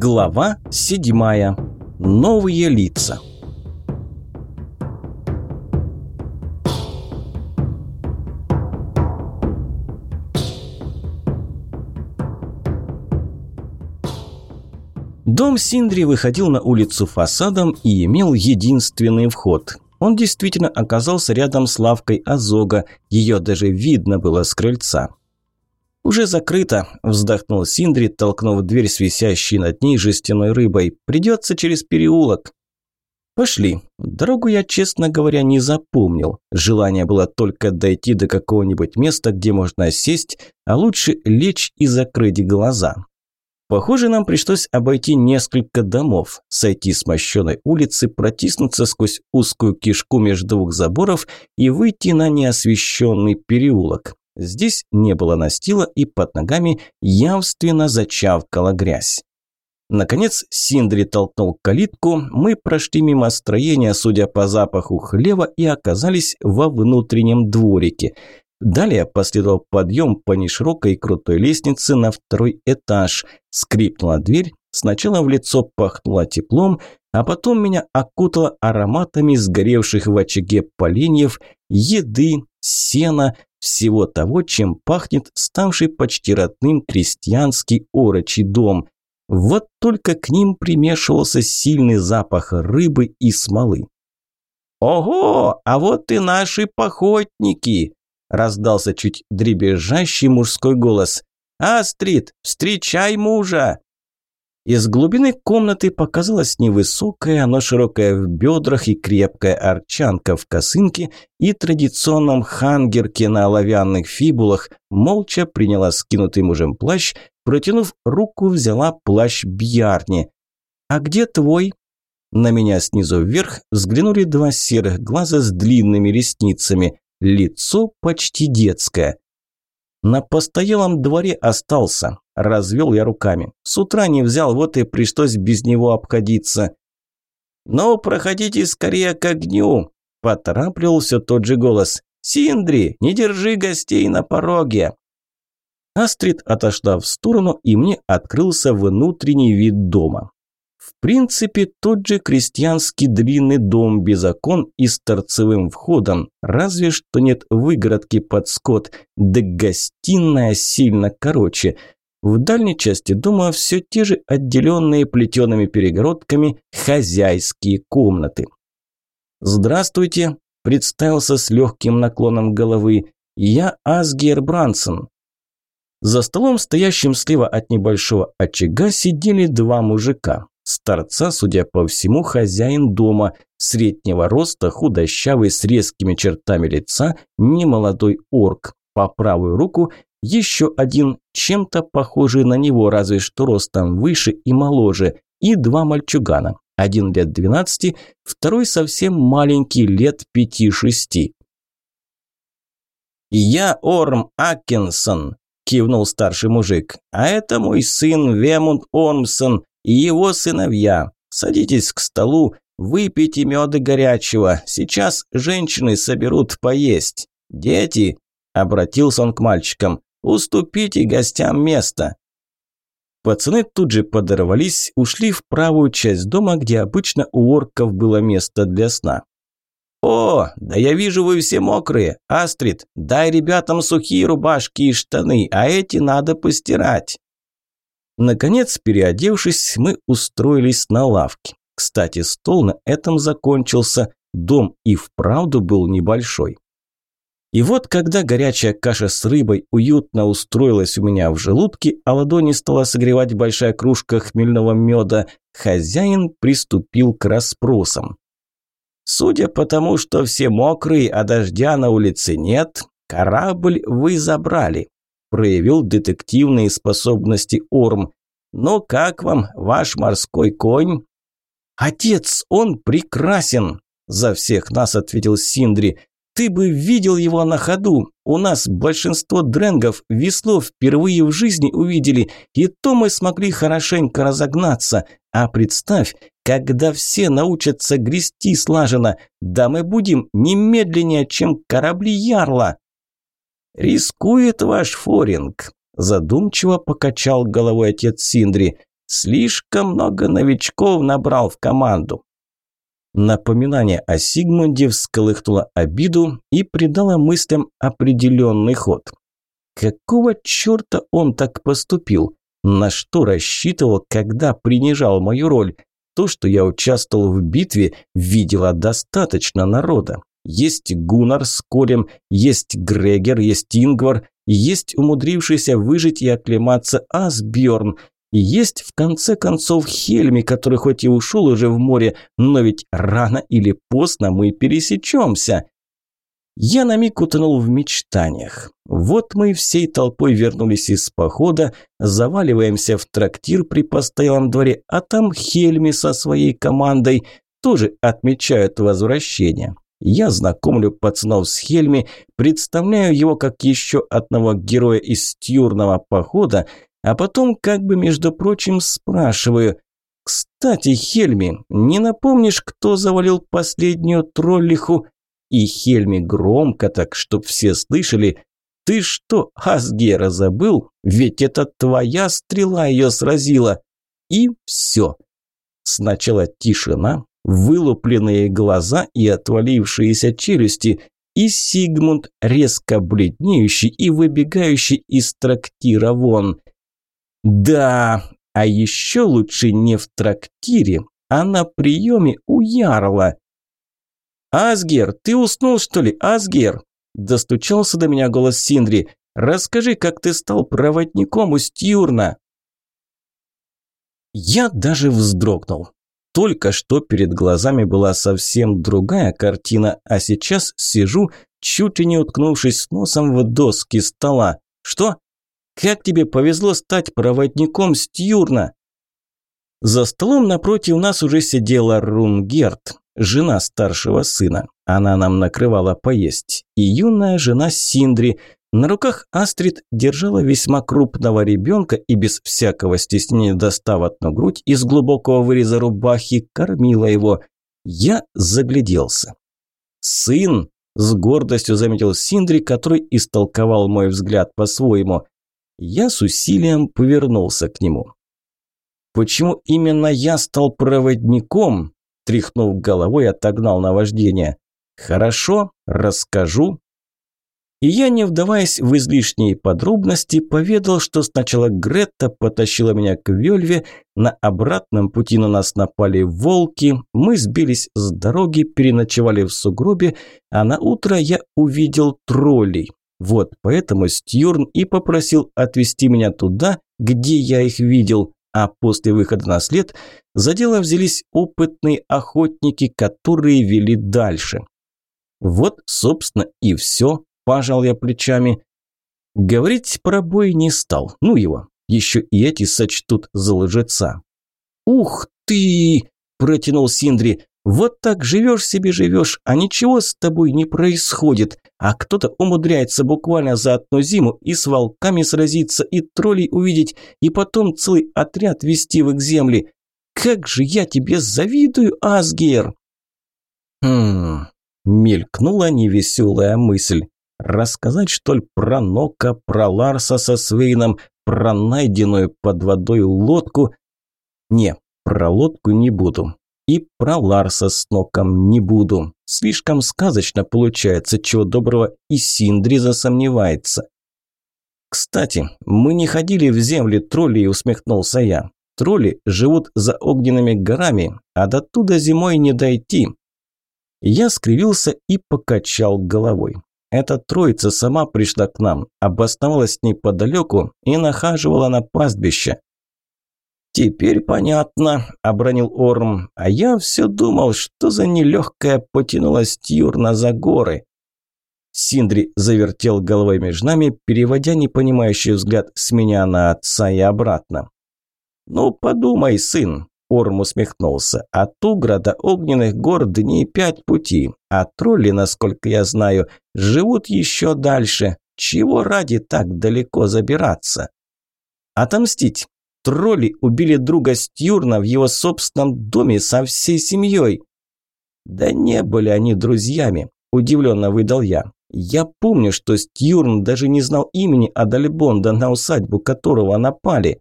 Глава седьмая. Новые лица. Дом Синдри выходил на улицу фасадом и имел единственный вход. Он действительно оказался рядом с лавкой Азога, ее даже видно было с крыльца. «Уже закрыто», – вздохнул Синдри, толкнув дверь с висящей над ней жестяной рыбой. «Придется через переулок». «Пошли. Дорогу я, честно говоря, не запомнил. Желание было только дойти до какого-нибудь места, где можно сесть, а лучше лечь и закрыть глаза. Похоже, нам пришлось обойти несколько домов, сойти с мощенной улицы, протиснуться сквозь узкую кишку между двух заборов и выйти на неосвещенный переулок. Здесь не было настила, и под ногами явственно зачавкала грязь. Наконец Синдри толкнул калитку, мы прошли мимо строения, судя по запаху хлева, и оказались во внутреннем дворике. Далее последовал подъем по неширокой крутой лестнице на второй этаж. Скрипнула дверь, сначала в лицо пахнуло теплом, а потом меня окутало ароматами сгоревших в очаге поленьев, еды, сена, всего того, чем пахнет ставший почти родным крестьянский орочий дом. Вот только к ним примешивался сильный запах рыбы и смолы. «Ого, а вот и наши походники!» раздался чуть дребезжащий мужской голос. «Астрид, встречай мужа!» Из глубины комнаты показалась невысокая, но широкая в бедрах и крепкая арчанка в косынке и традиционном хангерке на оловянных фибулах, молча приняла скинутый мужем плащ, протянув руку, взяла плащ Бьярни. «А где твой?» На меня снизу вверх взглянули два серых глаза с длинными ресницами. Лицо почти детское. На постоялом дворе остался. Развел я руками. С утра не взял, вот и пришлось без него обходиться. «Ну, проходите скорее к огню!» – поторапливал все тот же голос. «Синдри, не держи гостей на пороге!» Астрид отошла в сторону, и мне открылся внутренний вид дома. В принципе, тот же крестьянский длинный дом без окон и с торцевым входом, разве что нет выгородки под скот, да гостиная сильно короче. В дальней части дома все те же отделенные плетеными перегородками хозяйские комнаты. «Здравствуйте», – представился с легким наклоном головы, – «я Асгер Брансон». За столом, стоящим слева от небольшого очага, сидели два мужика. Старца, судя по всему, хозяин дома, среднего роста, худощавый, с резкими чертами лица, немолодой орк. По правую руку еще один, чем-то похожий на него, разве что ростом выше и моложе, и два мальчугана. Один лет двенадцати, второй совсем маленький, лет пяти-шести. «Я Орм Аккинсон», – кивнул старший мужик, – «а это мой сын Вемунд Ормсон, и его сыновья. Садитесь к столу, выпейте меда горячего. Сейчас женщины соберут поесть. Дети, обратился он к мальчикам, уступите гостям место. Пацаны тут же подорвались, ушли в правую часть дома, где обычно у орков было место для сна. «О, да я вижу, вы все мокрые. Астрид, дай ребятам сухие рубашки и штаны, а эти надо постирать». Наконец, переодевшись, мы устроились на лавке. Кстати, стол на этом закончился, дом и вправду был небольшой. И вот, когда горячая каша с рыбой уютно устроилась у меня в желудке, а ладони стала согревать большая кружка хмельного меда, хозяин приступил к расспросам. «Судя по тому, что все мокрые, а дождя на улице нет, корабль вы забрали проявил детективные способности Орм. «Ну как вам ваш морской конь?» «Отец, он прекрасен!» – за всех нас ответил Синдри. «Ты бы видел его на ходу. У нас большинство дренгов весло впервые в жизни увидели, и то мы смогли хорошенько разогнаться. А представь, когда все научатся грести слаженно, да мы будем немедленнее, чем корабли Ярла!» «Рискует ваш форинг», – задумчиво покачал головой отец Синдри. Слишком много новичков набрал в команду. Напоминание о Сигмунде всколыхнуло обиду и придало мыслям определенный ход. Какого черта он так поступил? На что рассчитывал, когда принижал мою роль? То, что я участвовал в битве, видела достаточно народа. Есть Гуннар с Колем, есть Грегер, есть Ингвар, есть умудрившийся выжить и оклематься и есть, в конце концов, Хельми, который хоть и ушел уже в море, но ведь рано или поздно мы пересечемся. Я на миг утонул в мечтаниях. Вот мы всей толпой вернулись из похода, заваливаемся в трактир при постоялом дворе, а там Хельми со своей командой тоже отмечают возвращение. Я знакомлю пацанов с Хельми, представляю его как еще одного героя из стюрного похода, а потом как бы, между прочим, спрашиваю, «Кстати, Хельми, не напомнишь, кто завалил последнюю троллиху?» И Хельми громко так, чтоб все слышали, «Ты что, Асгера забыл? Ведь это твоя стрела ее сразила!» И все. Сначала тишина, вылупленные глаза и отвалившиеся челюсти, и Сигмунд, резко бледнеющий и выбегающий из трактира вон. Да, а еще лучше не в трактире, а на приеме у Ярла. «Асгер, ты уснул, что ли, Асгер?» Достучался до меня голос Синдри. «Расскажи, как ты стал проводником у Стюрна?» Я даже вздрогнул. Только что перед глазами была совсем другая картина, а сейчас сижу, чуть ли не уткнувшись носом в доски стола. Что? Как тебе повезло стать проводником Стюрна? За столом напротив нас уже сидела Рунгерт, жена старшего сына. Она нам накрывала поесть. И юная жена Синдри. На руках Астрид держала весьма крупного ребенка и без всякого стеснения достав одну грудь из глубокого выреза рубахи, кормила его. Я загляделся. «Сын!» – с гордостью заметил Синдри, который истолковал мой взгляд по-своему – я с усилием повернулся к нему. «Почему именно я стал проводником?» Тряхнув головой, отогнал наваждение. «Хорошо, расскажу». И я, не вдаваясь в излишние подробности, поведал, что сначала Гретта потащила меня к Вельве, на обратном пути на нас напали волки, мы сбились с дороги, переночевали в сугробе, а на утро я увидел троллей. Вот поэтому Стюрн и попросил отвезти меня туда, где я их видел, а после выхода на след за дело взялись опытные охотники, которые вели дальше. Вот, собственно, и все, пожал я плечами. Говорить про бой не стал, ну его, еще и эти сочтут за лжеца. «Ух ты!» – протянул Синдри. Вот так живешь себе живешь, а ничего с тобой не происходит. А кто-то умудряется буквально за одну зиму и с волками сразиться, и троллей увидеть, и потом целый отряд вести в их земли. Как же я тебе завидую, Асгер!» «Хм...» – мелькнула невеселая мысль. «Рассказать, что ли, про Нока, про Ларса со Свейном, про найденную под водой лодку?» «Не, про лодку не буду. И про Ларса с Ноком не буду. Слишком сказочно получается, чего доброго и Синдри засомневается. «Кстати, мы не ходили в земли троллей», – усмехнулся я. «Тролли живут за огненными горами, а до туда зимой не дойти». Я скривился и покачал головой. Эта троица сама пришла к нам, обосновалась неподалеку и нахаживала на пастбище. «Теперь понятно», – обронил Орм. «А я все думал, что за нелегкая потянулась Тьюрна за горы». Синдри завертел головой между нами, переводя непонимающий взгляд с меня на отца и обратно. «Ну, подумай, сын», – Орм усмехнулся. «От Угра до Огненных гор дней пять пути, а тролли, насколько я знаю, живут еще дальше. Чего ради так далеко забираться?» «Отомстить», Тролли убили друга Стюрна в его собственном доме со всей семьей. Да не были они друзьями, удивленно выдал я. Я помню, что Стюрн даже не знал имени Адальбонда, на усадьбу которого напали.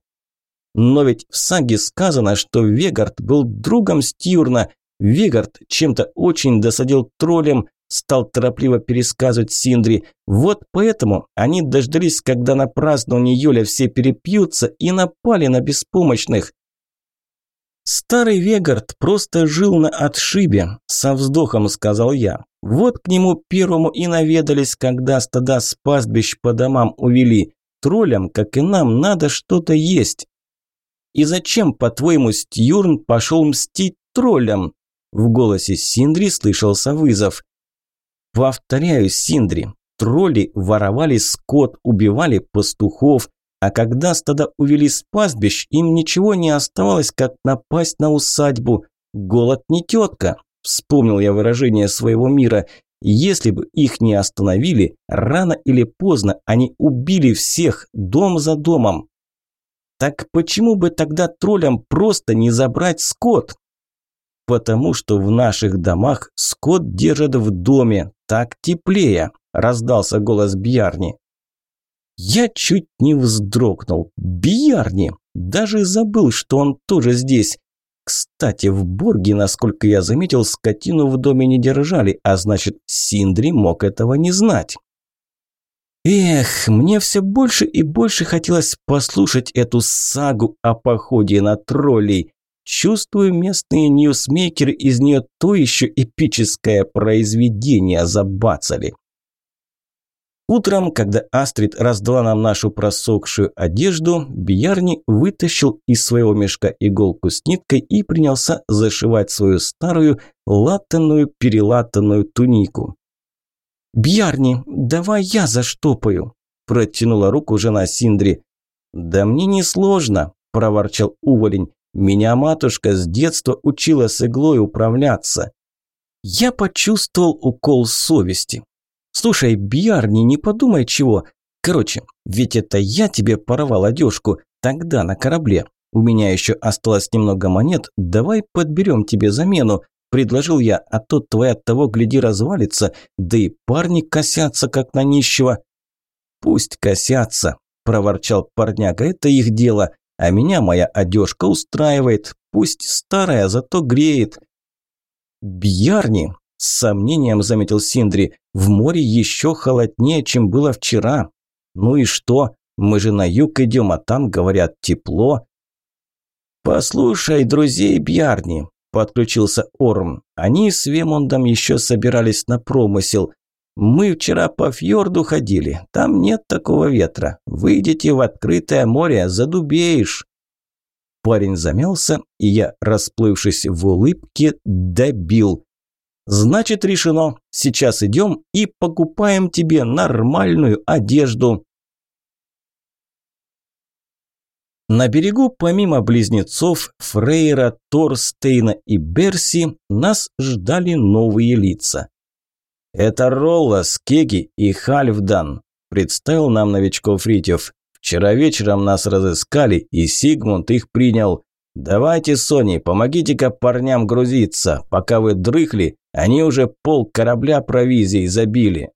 Но ведь в саге сказано, что Вегард был другом Стюрна. Вегард чем-то очень досадил троллям, стал торопливо пересказывать Синдри. Вот поэтому они дождались, когда на праздновании Юля все перепьются и напали на беспомощных. «Старый Вегард просто жил на отшибе», – со вздохом сказал я. «Вот к нему первому и наведались, когда стада с пастбищ по домам увели. Троллям, как и нам, надо что-то есть». «И зачем, по-твоему, Стьюрн пошел мстить троллям?» В голосе Синдри слышался вызов. «Повторяю, Синдри, тролли воровали скот, убивали пастухов, а когда стада увели с пастбищ, им ничего не оставалось, как напасть на усадьбу. Голод не тетка. Вспомнил я выражение своего мира. Если бы их не остановили, рано или поздно они убили всех, дом за домом. Так почему бы тогда троллям просто не забрать скот? Потому что в наших домах скот держат в доме, так теплее, раздался голос Бьярни. Я чуть не вздрогнул. Бьярни! Даже забыл, что он тоже здесь. Кстати, в Борге, насколько я заметил, скотину в доме не держали, а значит, Синдри мог этого не знать. Эх, мне все больше и больше хотелось послушать эту сагу о походе на троллей. Чувствую, местные ньюсмейкеры из нее то еще эпическое произведение забацали. Утром, когда Астрид раздала нам нашу просохшую одежду, Бьярни вытащил из своего мешка иголку с ниткой и принялся зашивать свою старую латанную перелатанную тунику. «Бьярни, давай я заштопаю», – протянула руку жена Синдри. «Да мне не сложно», – проворчал уволень. «Меня матушка с детства учила с иглой управляться». Я почувствовал укол совести. Слушай, Бьярни, не подумай чего. Короче, ведь это я тебе порвал одежку тогда на корабле. У меня еще осталось немного монет, давай подберем тебе замену. Предложил я, а то твоя того гляди развалится, да и парни косятся, как на нищего. Пусть косятся, проворчал парняга, это их дело. А меня моя одежка устраивает, пусть старая, зато греет. Бьярни, с сомнением заметил Синдри. В море еще холоднее, чем было вчера. Ну и что? Мы же на юг идем, а там, говорят, тепло. Послушай, друзей Бьярни, подключился Орм. Они с Вемондом еще собирались на промысел. Мы вчера по фьорду ходили. Там нет такого ветра. Выйдете в открытое море, задубеешь. Парень замялся, и я, расплывшись в улыбке, добил. Значит, решено. Сейчас идем и покупаем тебе нормальную одежду. На берегу, помимо близнецов Фрейра, Торстейна и Берси, нас ждали новые лица. «Это Ролла, Скеги и Хальфдан», – представил нам новичков Фритьев. «Вчера вечером нас разыскали, и Сигмунд их принял. Давайте, Сони, помогите-ка парням грузиться. Пока вы дрыхли, они уже пол корабля провизией забили.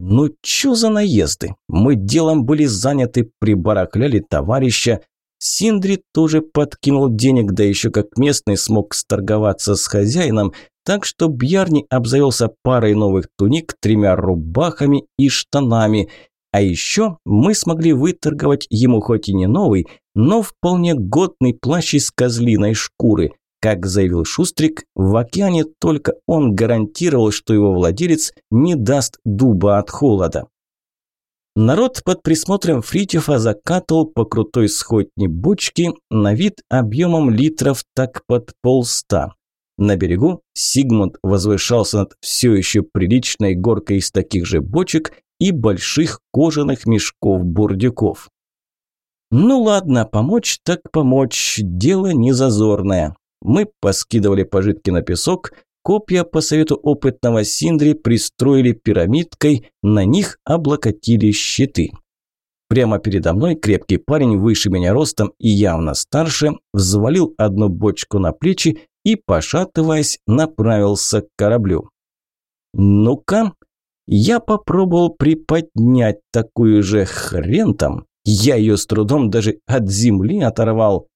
Ну чё за наезды? Мы делом были заняты, прибарахляли товарища. Синдри тоже подкинул денег, да еще как местный смог сторговаться с хозяином, так что Бьярни обзавелся парой новых туник, тремя рубахами и штанами. А еще мы смогли выторговать ему хоть и не новый, но вполне годный плащ из козлиной шкуры – как заявил Шустрик, в океане только он гарантировал, что его владелец не даст дуба от холода. Народ под присмотром Фритьефа закатывал по крутой сходне бочки на вид объемом литров так под полста. На берегу Сигмунд возвышался над все еще приличной горкой из таких же бочек и больших кожаных мешков-бурдюков. Ну ладно, помочь так помочь, дело не зазорное. Мы поскидывали пожитки на песок, копья по совету опытного Синдри пристроили пирамидкой, на них облокотили щиты. Прямо передо мной крепкий парень выше меня ростом и явно старше взвалил одну бочку на плечи и, пошатываясь, направился к кораблю. «Ну-ка!» Я попробовал приподнять такую же хрен там. Я ее с трудом даже от земли оторвал.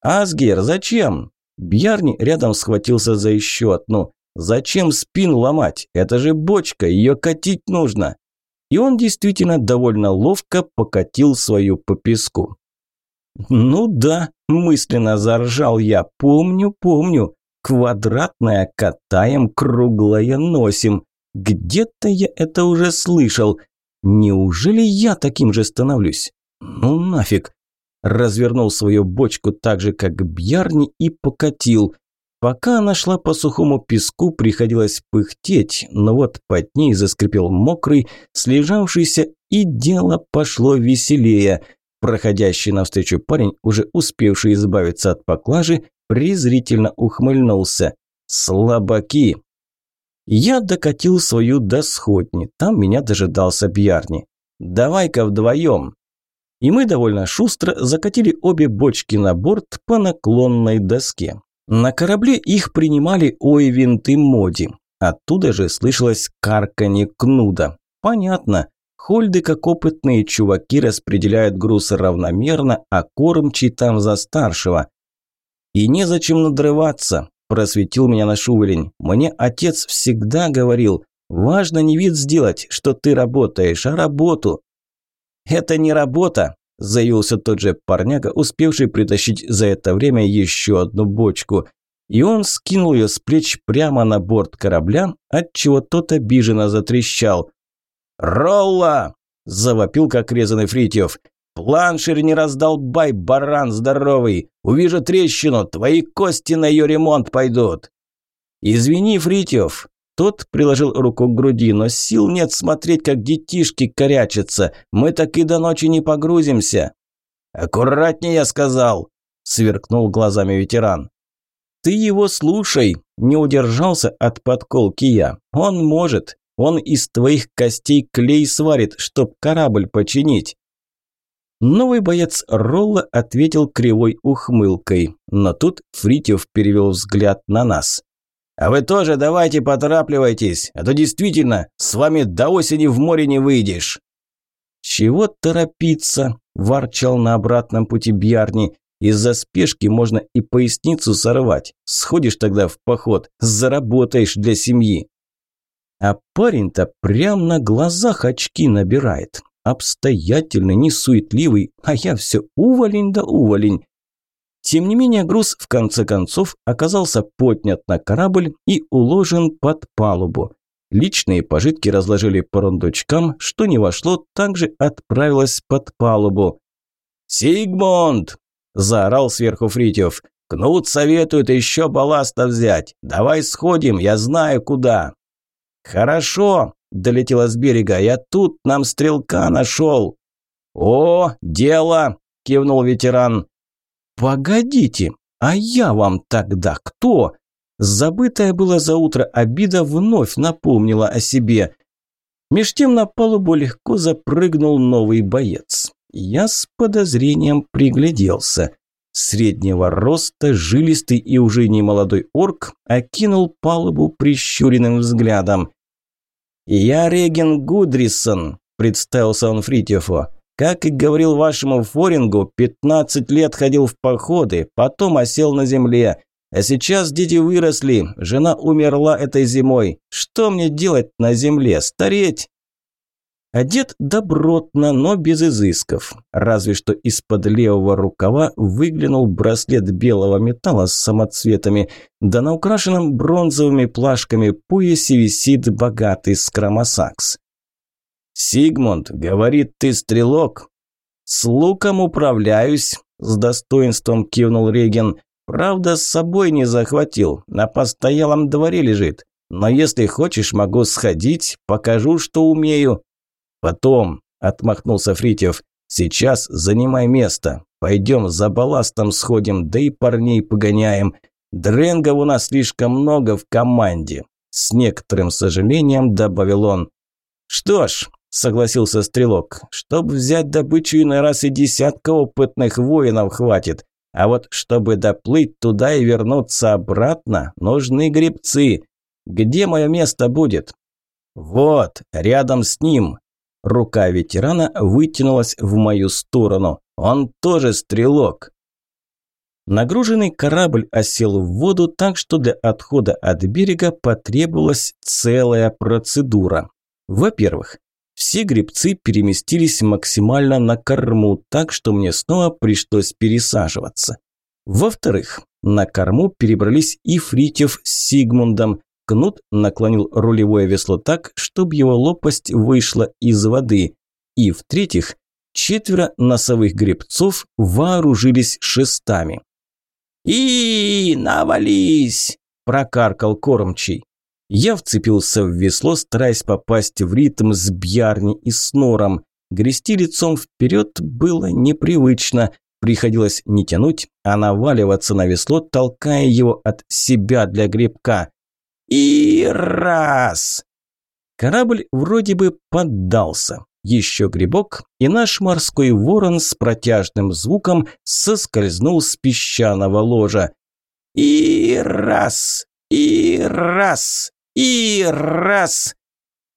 «Асгер, зачем?» Бьярни рядом схватился за еще одну. «Зачем спину ломать? Это же бочка, ее катить нужно!» И он действительно довольно ловко покатил свою по песку. «Ну да», – мысленно заржал я, – «помню, помню. Квадратное катаем, круглое носим. Где-то я это уже слышал. Неужели я таким же становлюсь? Ну нафиг. Развернул свою бочку так же, как Бьярни, и покатил. Пока она шла по сухому песку, приходилось пыхтеть, но вот под ней заскрипел мокрый, слежавшийся, и дело пошло веселее. Проходящий навстречу парень, уже успевший избавиться от поклажи, презрительно ухмыльнулся. «Слабаки!» Я докатил свою до сходни, там меня дожидался Бьярни. «Давай-ка вдвоем!» И мы довольно шустро закатили обе бочки на борт по наклонной доске. На корабле их принимали Ойвинт и Моди. Оттуда же слышалось карканье кнуда. Понятно. Хольды, как опытные чуваки, распределяют груз равномерно, а кормчий там за старшего. И незачем надрываться просветил меня на Шувелень. Мне отец всегда говорил, важно не вид сделать, что ты работаешь, а работу. Это не работа, заявился тот же парняга, успевший притащить за это время еще одну бочку. И он скинул ее с плеч прямо на борт корабля, отчего тот обиженно затрещал. «Ролла!» – завопил, как резанный Фритьев. «Планшер не раздолбай, баран здоровый! Увижу трещину, твои кости на ее ремонт пойдут!» «Извини, Фритьев!» Тот приложил руку к груди, но сил нет смотреть, как детишки корячатся. Мы так и до ночи не погрузимся. «Аккуратнее, я сказал!» – сверкнул глазами ветеран. «Ты его слушай!» – не удержался от подколки я. «Он может. Он из твоих костей клей сварит, чтоб корабль починить. Новый боец Ролла ответил кривой ухмылкой, но тут Фритьев перевел взгляд на нас. «А вы тоже давайте поторапливайтесь, а то действительно с вами до осени в море не выйдешь». «Чего торопиться?» – ворчал на обратном пути Бьярни. «Из-за спешки можно и поясницу сорвать. Сходишь тогда в поход, заработаешь для семьи». А парень-то прям на глазах очки набирает обстоятельный, несуетливый, а я все уволень да уволень. Тем не менее, груз в конце концов оказался поднят на корабль и уложен под палубу. Личные пожитки разложили по рундучкам, что не вошло, также отправилось под палубу. «Сигмунд!» – заорал сверху Фритьев. «Кнут советует еще балласта взять. Давай сходим, я знаю куда». «Хорошо», долетела с берега. «Я тут нам стрелка нашел!» «О, дело!» – кивнул ветеран. «Погодите, а я вам тогда кто?» Забытая была за утро обида вновь напомнила о себе. Меж тем на палубу легко запрыгнул новый боец. Я с подозрением пригляделся. Среднего роста, жилистый и уже немолодой орк окинул палубу прищуренным взглядом. «Я Реген Гудрисон», – представился он Фритьефу. «Как и говорил вашему Форингу, 15 лет ходил в походы, потом осел на земле. А сейчас дети выросли, жена умерла этой зимой. Что мне делать на земле? Стареть?» Одет добротно, но без изысков. Разве что из-под левого рукава выглянул браслет белого металла с самоцветами, да на украшенном бронзовыми плашками поясе висит богатый скромосакс. «Сигмунд, говорит, ты стрелок?» «С луком управляюсь», – с достоинством кивнул Реген. «Правда, с собой не захватил, на постоялом дворе лежит. Но если хочешь, могу сходить, покажу, что умею». «Потом», – отмахнулся Фритьев, – «сейчас занимай место. Пойдем за балластом сходим, да и парней погоняем. Дренгов у нас слишком много в команде», – с некоторым сожалением добавил он. «Что ж», – согласился Стрелок, – «чтобы взять добычу иной раз и десятка опытных воинов хватит. А вот чтобы доплыть туда и вернуться обратно, нужны гребцы. Где мое место будет?» «Вот, рядом с ним», Рука ветерана вытянулась в мою сторону. Он тоже стрелок. Нагруженный корабль осел в воду так, что для отхода от берега потребовалась целая процедура. Во-первых, все гребцы переместились максимально на корму, так что мне снова пришлось пересаживаться. Во-вторых, на корму перебрались и Фритьев с Сигмундом. Кнут наклонил рулевое весло так, чтобы его лопасть вышла из воды. И в-третьих, четверо носовых гребцов вооружились шестами. «И, навались!» – прокаркал кормчий. Я вцепился в весло, стараясь попасть в ритм с Бьярни и Снором. Грести лицом вперед было непривычно. Приходилось не тянуть, а наваливаться на весло, толкая его от себя для гребка. И раз! Корабль вроде бы поддался. Еще грибок, и наш морской ворон с протяжным звуком соскользнул с песчаного ложа. И раз, и раз, и раз.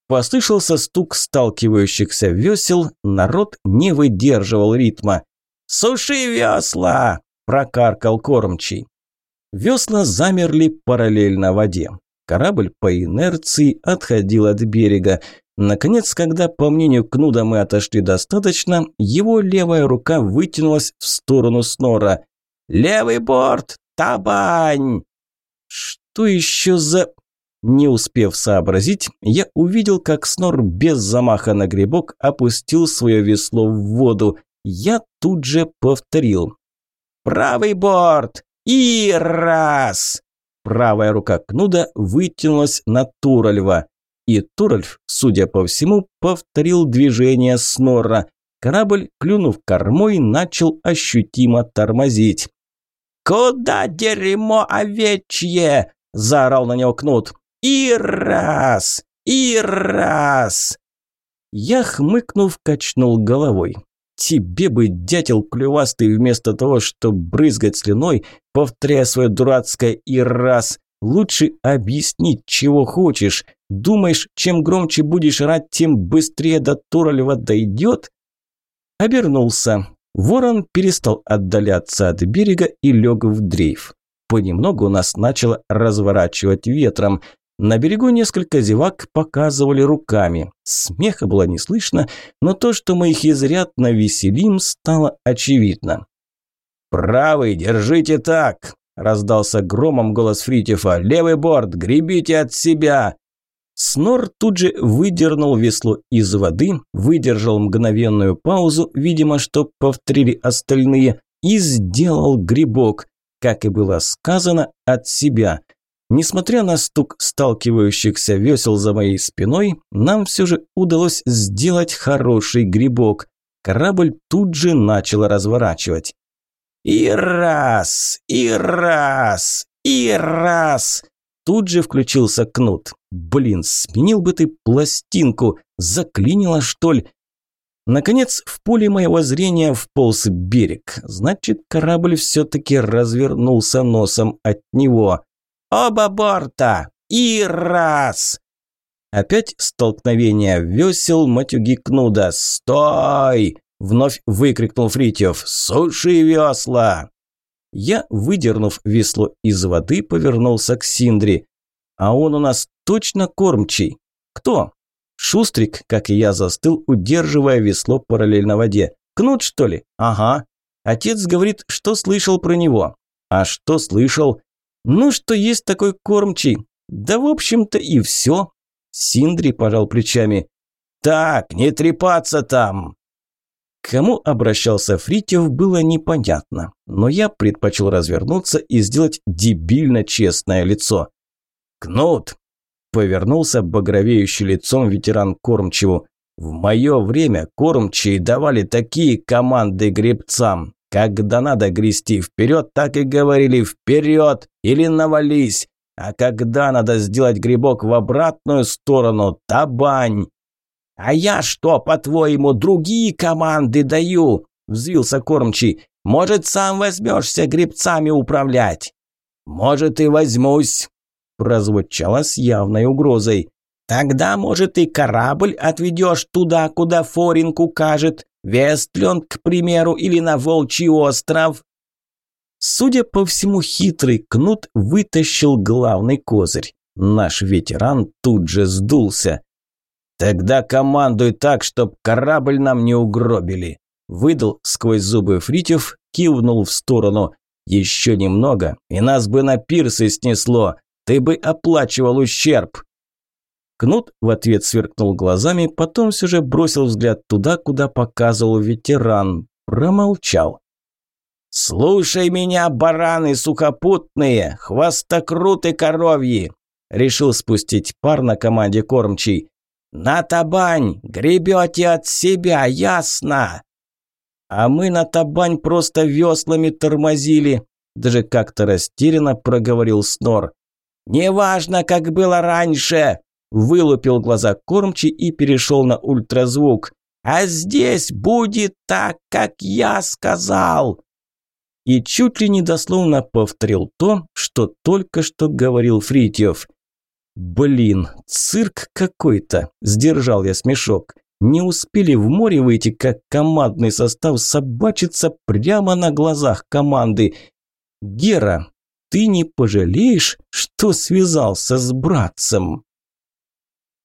Послышался стук сталкивающихся весел, народ не выдерживал ритма. «Суши весла!» – прокаркал кормчий. Весла замерли параллельно воде. Корабль по инерции отходил от берега. Наконец, когда, по мнению Кнуда, мы отошли достаточно, его левая рука вытянулась в сторону снора. «Левый борт! Табань!» «Что еще за...» Не успев сообразить, я увидел, как снор без замаха на грибок опустил свое весло в воду. Я тут же повторил. «Правый борт! И раз!» Правая рука Кнуда вытянулась на Туральва. И Туральф, судя по всему, повторил движение Снорра. Корабль, клюнув кормой, начал ощутимо тормозить. «Куда дерьмо овечье?» – заорал на него Кнут. «И раз! И раз!» Я, хмыкнув, качнул головой. Тебе бы, дятел клювастый, вместо того, чтобы брызгать слюной, повторяя свое дурацкое «и раз», лучше объяснить, чего хочешь. Думаешь, чем громче будешь орать, тем быстрее до Туралева дойдет? Обернулся. Ворон перестал отдаляться от берега и лег в дрейф. Понемногу нас начало разворачивать ветром. На берегу несколько зевак показывали руками. Смеха было не слышно, но то, что мы их изрядно веселим, стало очевидно. «Правый, держите так!» – раздался громом голос Фритьефа. «Левый борт, гребите от себя!» Снор тут же выдернул весло из воды, выдержал мгновенную паузу, видимо, что повторили остальные, и сделал грибок, как и было сказано, от себя – Несмотря на стук сталкивающихся весел за моей спиной, нам все же удалось сделать хороший грибок. Корабль тут же начал разворачивать. И раз, и раз, и раз. Тут же включился кнут. Блин, сменил бы ты пластинку, заклинило что ли? Наконец, в поле моего зрения вполз берег. Значит, корабль все-таки развернулся носом от него. Оба борта! И раз!» Опять столкновение весел матюги Кнуда. «Стой!» – вновь выкрикнул Фритьев. «Суши весла!» Я, выдернув весло из воды, повернулся к Синдри. «А он у нас точно кормчий?» «Кто?» Шустрик, как и я, застыл, удерживая весло параллельно воде. «Кнут, что ли?» «Ага». Отец говорит, что слышал про него. «А что слышал?» Ну, что есть такой кормчий. Да, в общем-то, и все. Синдри пожал плечами. Так, не трепаться там. К кому обращался Фритьев, было непонятно, но я предпочел развернуться и сделать дебильно честное лицо. «Кнут!» – повернулся багровеющий лицом ветеран Кормчеву. «В мое время кормчие давали такие команды гребцам. Когда надо грести вперед, так и говорили «вперед» или «навались». А когда надо сделать грибок в обратную сторону, табань. «А я что, по-твоему, другие команды даю?» – взвился кормчий. «Может, сам возьмешься грибцами управлять?» «Может, и возьмусь», – прозвучало с явной угрозой. Тогда, может, и корабль отведешь туда, куда Форинг укажет. Вестленд, к примеру, или на Волчий остров. Судя по всему, хитрый кнут вытащил главный козырь. Наш ветеран тут же сдулся. «Тогда командуй так, чтоб корабль нам не угробили», выдал сквозь зубы Фритьев, кивнул в сторону. «Еще немного, и нас бы на пирсы снесло. Ты бы оплачивал ущерб». Кнут в ответ сверкнул глазами, потом все же бросил взгляд туда, куда показывал ветеран. Промолчал. «Слушай меня, бараны сухопутные, хвостокруты коровьи!» Решил спустить пар на команде кормчий. «На табань! Гребете от себя, ясно!» «А мы на табань просто веслами тормозили!» Даже как-то растерянно проговорил Снор. «Неважно, как было раньше!» Вылупил глаза кормчий и перешел на ультразвук. «А здесь будет так, как я сказал!» И чуть ли не дословно повторил то, что только что говорил Фритьев. «Блин, цирк какой-то!» – сдержал я смешок. Не успели в море выйти, как командный состав собачится прямо на глазах команды. «Гера, ты не пожалеешь, что связался с братцем?»